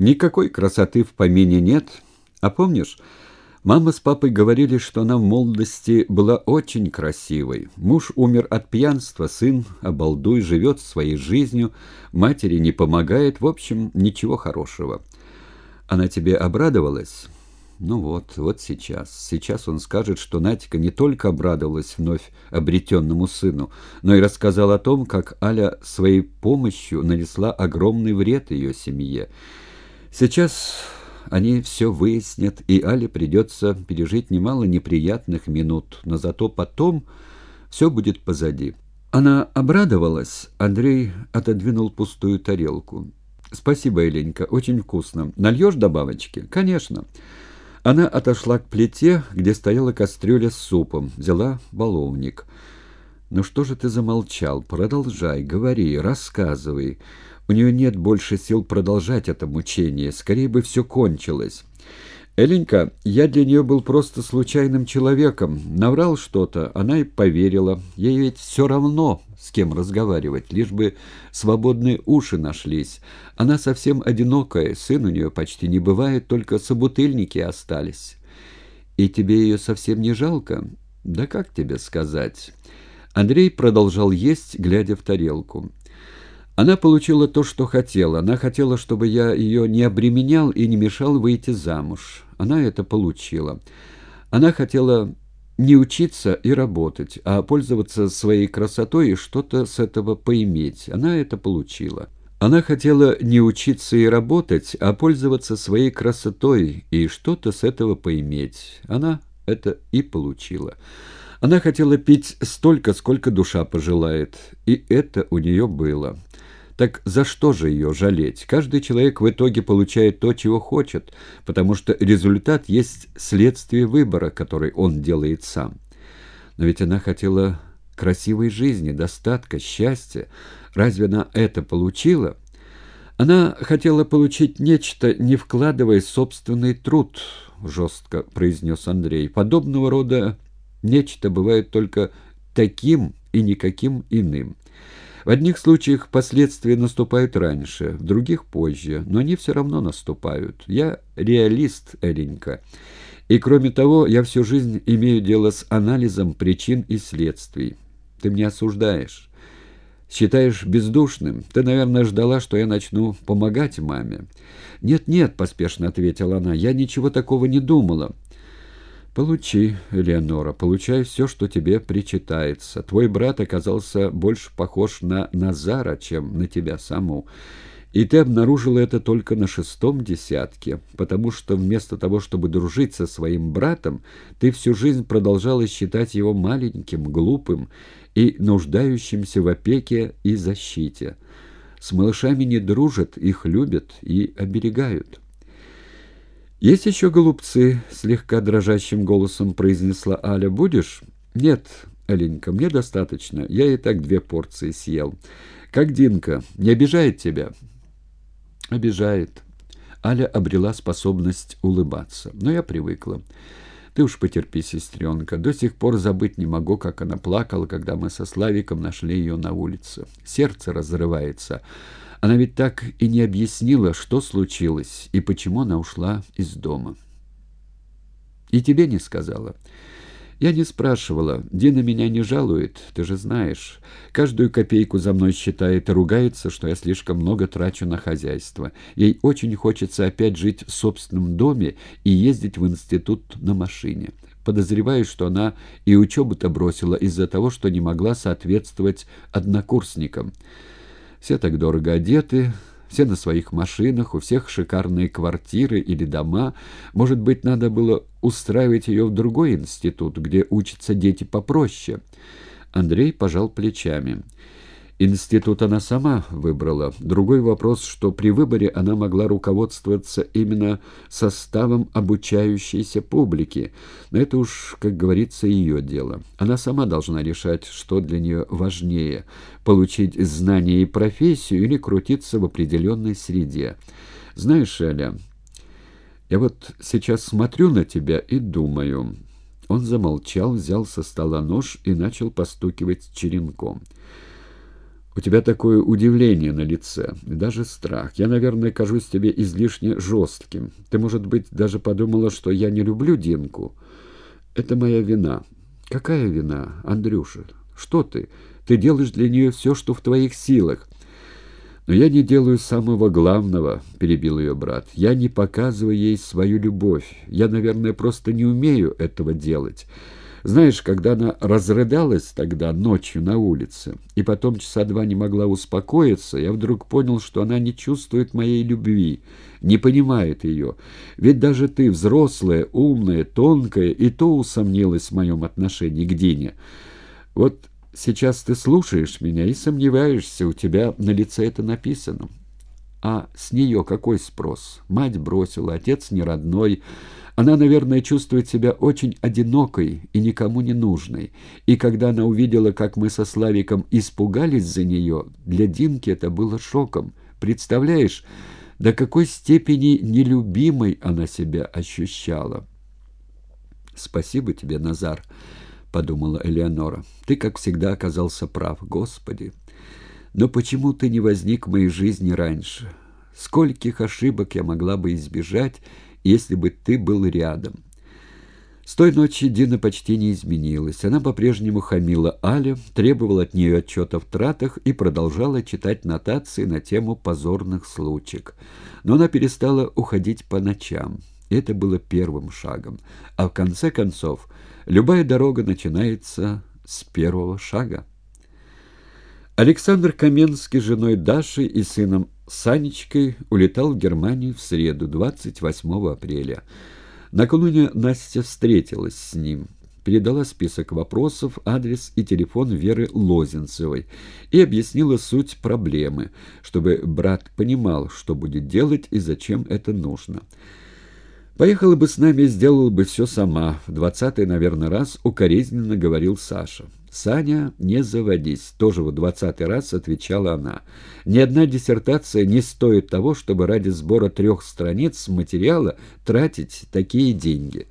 Никакой красоты в помине нет. А помнишь, мама с папой говорили, что она в молодости была очень красивой. Муж умер от пьянства, сын, обалдуй, живет своей жизнью, матери не помогает, в общем, ничего хорошего. Она тебе обрадовалась?» Ну вот, вот сейчас. Сейчас он скажет, что Натика не только обрадовалась вновь обретенному сыну, но и рассказал о том, как Аля своей помощью нанесла огромный вред ее семье. Сейчас они все выяснят, и Але придется пережить немало неприятных минут, но зато потом все будет позади. Она обрадовалась. Андрей отодвинул пустую тарелку. «Спасибо, Эленька, очень вкусно. Нальешь добавочки?» «Конечно». Она отошла к плите, где стояла кастрюля с супом, взяла баловник. «Ну что же ты замолчал? Продолжай, говори, рассказывай. У нее нет больше сил продолжать это мучение. Скорее бы все кончилось». «Эленька, я для нее был просто случайным человеком. Наврал что-то, она и поверила. Ей ведь все равно, с кем разговаривать, лишь бы свободные уши нашлись. Она совсем одинокая, сын у нее почти не бывает, только собутыльники остались. И тебе ее совсем не жалко? Да как тебе сказать?» Андрей продолжал есть, глядя в тарелку. Она получила то, что хотела. Она хотела, чтобы я ее не обременял и не мешал выйти замуж. Она это получила. Она хотела не учиться и работать, а пользоваться своей красотой и что-то с этого поиметь. Она это получила. Она хотела не учиться и работать, а пользоваться своей красотой и что-то с этого поиметь. Она это и получила. Она хотела пить столько, сколько душа пожелает, и это у нее было. Так за что же ее жалеть? Каждый человек в итоге получает то, чего хочет, потому что результат есть следствие выбора, который он делает сам. Но ведь она хотела красивой жизни, достатка, счастья. Разве она это получила? Она хотела получить нечто, не вкладывая собственный труд, жестко произнес Андрей. Подобного рода нечто бывает только таким и никаким иным. В одних случаях последствия наступают раньше, в других позже, но они все равно наступают. Я реалист, Эленька. И кроме того, я всю жизнь имею дело с анализом причин и следствий. Ты меня осуждаешь. Считаешь бездушным? Ты, наверное, ждала, что я начну помогать маме. «Нет-нет», — поспешно ответила она, — «я ничего такого не думала. «Получи, Элеонора, получай все, что тебе причитается. Твой брат оказался больше похож на Назара, чем на тебя саму. И ты обнаружила это только на шестом десятке, потому что вместо того, чтобы дружить со своим братом, ты всю жизнь продолжала считать его маленьким, глупым и нуждающимся в опеке и защите. С малышами не дружат, их любят и оберегают». «Есть еще голубцы?» — слегка дрожащим голосом произнесла Аля. «Будешь?» «Нет, Аленька, мне достаточно. Я и так две порции съел. Как Динка, не обижает тебя?» «Обижает». Аля обрела способность улыбаться. Но я привыкла. «Ты уж потерпи, сестренка. До сих пор забыть не могу, как она плакала, когда мы со Славиком нашли ее на улице. Сердце разрывается». Она ведь так и не объяснила, что случилось и почему она ушла из дома. И тебе не сказала. Я не спрашивала. Дина меня не жалует, ты же знаешь. Каждую копейку за мной считает и ругается, что я слишком много трачу на хозяйство. Ей очень хочется опять жить в собственном доме и ездить в институт на машине. Подозреваю, что она и учебу-то бросила из-за того, что не могла соответствовать однокурсникам. Все так дорого одеты, все на своих машинах, у всех шикарные квартиры или дома. Может быть, надо было устраивать ее в другой институт, где учатся дети попроще. Андрей пожал плечами. Институт она сама выбрала. Другой вопрос, что при выборе она могла руководствоваться именно составом обучающейся публики. Но это уж, как говорится, ее дело. Она сама должна решать, что для нее важнее – получить знания и профессию или крутиться в определенной среде. Знаешь, Эля, я вот сейчас смотрю на тебя и думаю... Он замолчал, взял со стола нож и начал постукивать черенком. У тебя такое удивление на лице, и даже страх. Я, наверное, кажусь тебе излишне жестким. Ты, может быть, даже подумала, что я не люблю Динку. Это моя вина. Какая вина, Андрюша? Что ты? Ты делаешь для нее все, что в твоих силах. Но я не делаю самого главного, перебил ее брат. Я не показываю ей свою любовь. Я, наверное, просто не умею этого делать. Знаешь, когда она разрыдалась тогда ночью на улице, и потом часа два не могла успокоиться, я вдруг понял, что она не чувствует моей любви, не понимает ее. Ведь даже ты, взрослая, умная, тонкая, и то усомнилась в моем отношении к Дине. Вот сейчас ты слушаешь меня и сомневаешься, у тебя на лице это написано. А с нее какой спрос? Мать бросила, отец не родной, она, наверное, чувствует себя очень одинокой и никому не нужной. И когда она увидела, как мы со Славиком испугались за нее, для Динки это было шоком. Представляешь, до какой степени нелюбимой она себя ощущала. «Спасибо тебе, Назар», — подумала Элеонора. «Ты, как всегда, оказался прав, Господи. Но почему ты не возник в моей жизни раньше? Скольких ошибок я могла бы избежать, если бы ты был рядом. С той ночи Дина почти не изменилась. Она по-прежнему хамила Але, требовала от нее отчета в тратах и продолжала читать нотации на тему позорных случаев. Но она перестала уходить по ночам. Это было первым шагом. А в конце концов, любая дорога начинается с первого шага. Александр Каменский с женой Дашей и сыном Санечкой улетал в Германию в среду, 28 апреля. Накануне Настя встретилась с ним, передала список вопросов, адрес и телефон Веры Лозенцевой и объяснила суть проблемы, чтобы брат понимал, что будет делать и зачем это нужно. «Поехала бы с нами и сделала бы все сама», — в двадцатый, наверное, раз укоризненно говорил Саша. «Саня, не заводись», — тоже в двадцатый раз отвечала она. «Ни одна диссертация не стоит того, чтобы ради сбора трех страниц материала тратить такие деньги».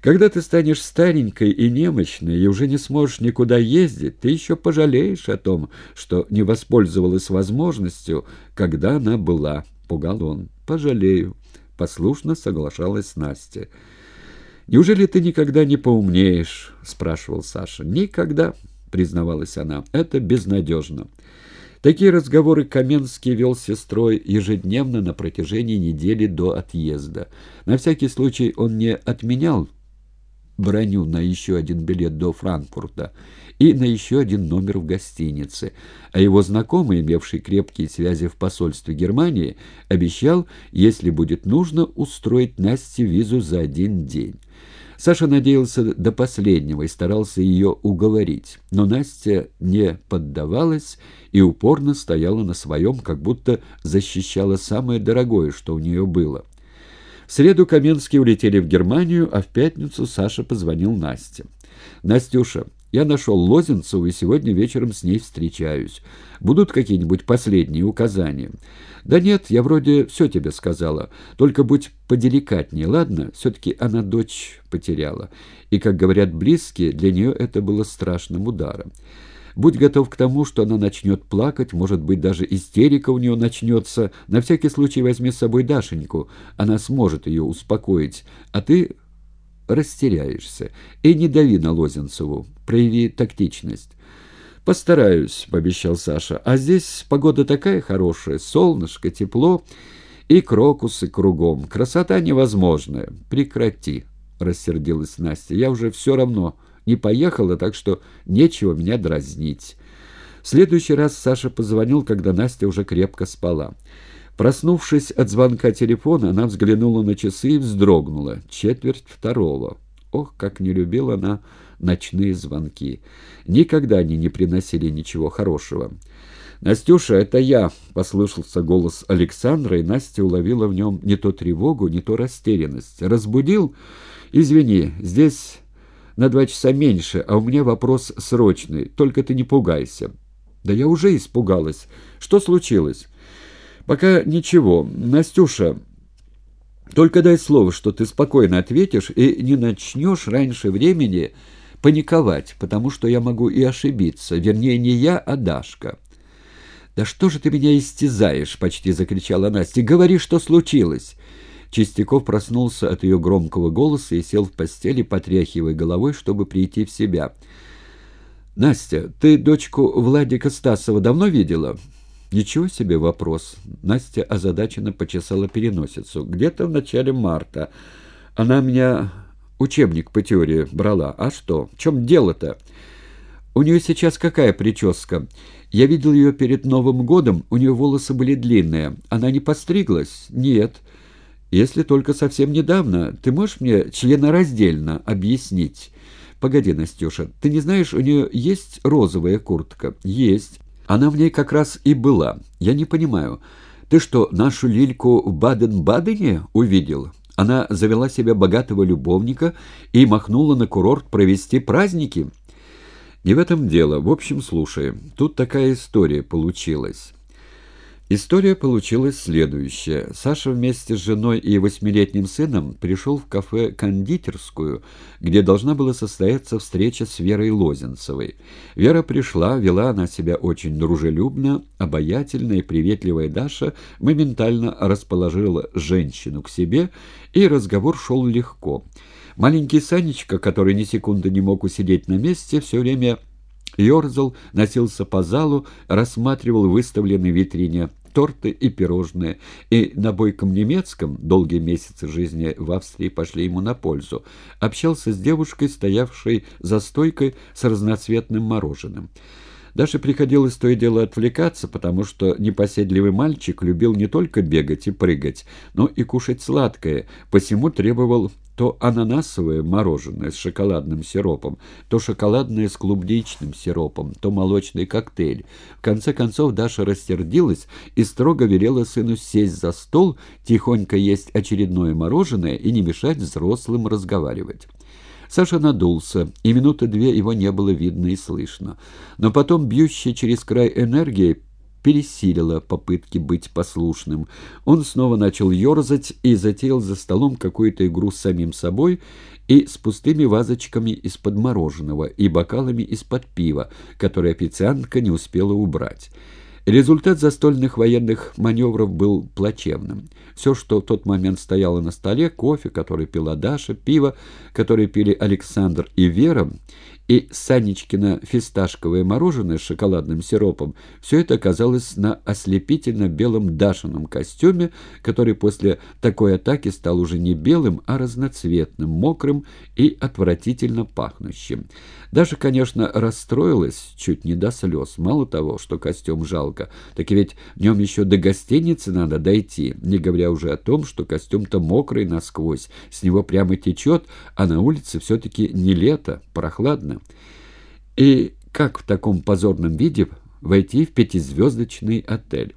Когда ты станешь старенькой и немощной и уже не сможешь никуда ездить, ты еще пожалеешь о том, что не воспользовалась возможностью, когда она была, — пугал он. Пожалею, — послушно соглашалась Настя. «Неужели ты никогда не поумнеешь?» — спрашивал Саша. «Никогда», — признавалась она. «Это безнадежно». Такие разговоры Каменский вел с сестрой ежедневно на протяжении недели до отъезда. На всякий случай он не отменял броню на еще один билет до Франкфурта и на еще один номер в гостинице, а его знакомый, имевший крепкие связи в посольстве Германии, обещал, если будет нужно, устроить Насте визу за один день. Саша надеялся до последнего и старался ее уговорить, но Настя не поддавалась и упорно стояла на своем, как будто защищала самое дорогое, что у нее было. В среду Каменские улетели в Германию, а в пятницу Саша позвонил Насте. «Настюша, я нашел Лозенцеву и сегодня вечером с ней встречаюсь. Будут какие-нибудь последние указания?» «Да нет, я вроде все тебе сказала. Только будь поделикатнее, ладно? Все-таки она дочь потеряла. И, как говорят близкие, для нее это было страшным ударом. Будь готов к тому, что она начнет плакать, может быть, даже истерика у нее начнется. На всякий случай возьми с собой Дашеньку, она сможет ее успокоить, а ты растеряешься. И не дави на Лозенцеву, прояви тактичность. «Постараюсь», — пообещал Саша. «А здесь погода такая хорошая, солнышко, тепло и крокусы кругом. Красота невозможная. Прекрати», — рассердилась Настя. «Я уже все равно не поехала, так что нечего меня дразнить. В следующий раз Саша позвонил, когда Настя уже крепко спала. Проснувшись от звонка телефона, она взглянула на часы и вздрогнула. Четверть второго. Ох, как не любила она ночные звонки. Никогда они не приносили ничего хорошего. «Настюша, это я!» — послышался голос Александра, и Настя уловила в нем не то тревогу, не то растерянность. «Разбудил? Извини, здесь на два часа меньше, а у меня вопрос срочный. Только ты не пугайся». «Да я уже испугалась. Что случилось?» «Пока ничего. Настюша, только дай слово, что ты спокойно ответишь и не начнешь раньше времени паниковать, потому что я могу и ошибиться. Вернее, не я, а Дашка». «Да что же ты меня истязаешь?» — почти закричала Настя. «Говори, что случилось!» Чистяков проснулся от ее громкого голоса и сел в постели, потряхивая головой, чтобы прийти в себя. «Настя, ты дочку Владика Стасова давно видела?» «Ничего себе вопрос!» Настя озадаченно почесала переносицу. «Где-то в начале марта. Она меня учебник по теории брала. А что? В чем дело-то?» «У нее сейчас какая прическа?» Я видел ее перед Новым годом, у нее волосы были длинные. Она не постриглась? Нет. Если только совсем недавно. Ты можешь мне членораздельно объяснить? Погоди, Настюша, ты не знаешь, у нее есть розовая куртка? Есть. Она в ней как раз и была. Я не понимаю. Ты что, нашу Лильку в Баден-Бадене увидел? Она завела себе богатого любовника и махнула на курорт провести праздники?» Не в этом дело. В общем, слушай, тут такая история получилась. История получилась следующая. Саша вместе с женой и восьмилетним сыном пришел в кафе «Кондитерскую», где должна была состояться встреча с Верой Лозенцевой. Вера пришла, вела она себя очень дружелюбно, обаятельная и приветливая Даша моментально расположила женщину к себе, и разговор шел легко. Маленький Санечка, который ни секунды не мог усидеть на месте, все время ерзал, носился по залу, рассматривал выставленные в витрине торты и пирожные, и на бойком немецком, долгие месяцы жизни в Австрии пошли ему на пользу, общался с девушкой, стоявшей за стойкой с разноцветным мороженым. Даше приходилось то и дело отвлекаться, потому что непоседливый мальчик любил не только бегать и прыгать, но и кушать сладкое, посему требовал то ананасовое мороженое с шоколадным сиропом, то шоколадное с клубничным сиропом, то молочный коктейль. В конце концов Даша растердилась и строго велела сыну сесть за стол, тихонько есть очередное мороженое и не мешать взрослым разговаривать. Саша надулся, и минуты две его не было видно и слышно. Но потом бьющая через край энергия пересилила попытки быть послушным. Он снова начал ерзать и затеял за столом какую-то игру с самим собой и с пустыми вазочками из-под мороженого и бокалами из-под пива, которые официантка не успела убрать. Результат застольных военных маневров был плачевным. Все, что в тот момент стояло на столе, кофе, который пила Даша, пиво, которое пили Александр и Вера, и Санечкино фисташковое мороженое с шоколадным сиропом, все это оказалось на ослепительно-белом Дашином костюме, который после такой атаки стал уже не белым, а разноцветным, мокрым и отвратительно пахнущим. Даша, конечно, расстроилась чуть не до слез. Мало того, что костюм жалко, так и ведь в нем еще до гостиницы надо дойти, не говоря уже о том, что костюм-то мокрый насквозь, с него прямо течет, а на улице все-таки не лето, прохладно. И как в таком позорном виде войти в пятизвездочный отель?